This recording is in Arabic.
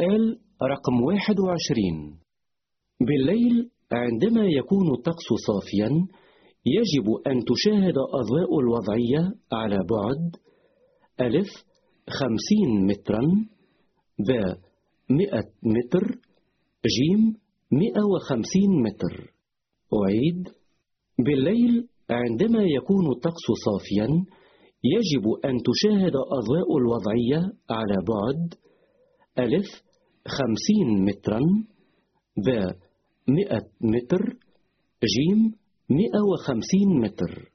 آل رقم 21 بالليل عندما يكون الطقس صافيا يجب أن تشاهد أضواء الوضعية على بعد ألف خمسين مترا ب مئة متر جيم مئة وخمسين متر. أعيد. بالليل عندما يكون الطقس صافيا يجب أن تشاهد أضواء الوضعية على بعد ألف خمسين مترا ب مئة متر جيم مئة وخمسين متر.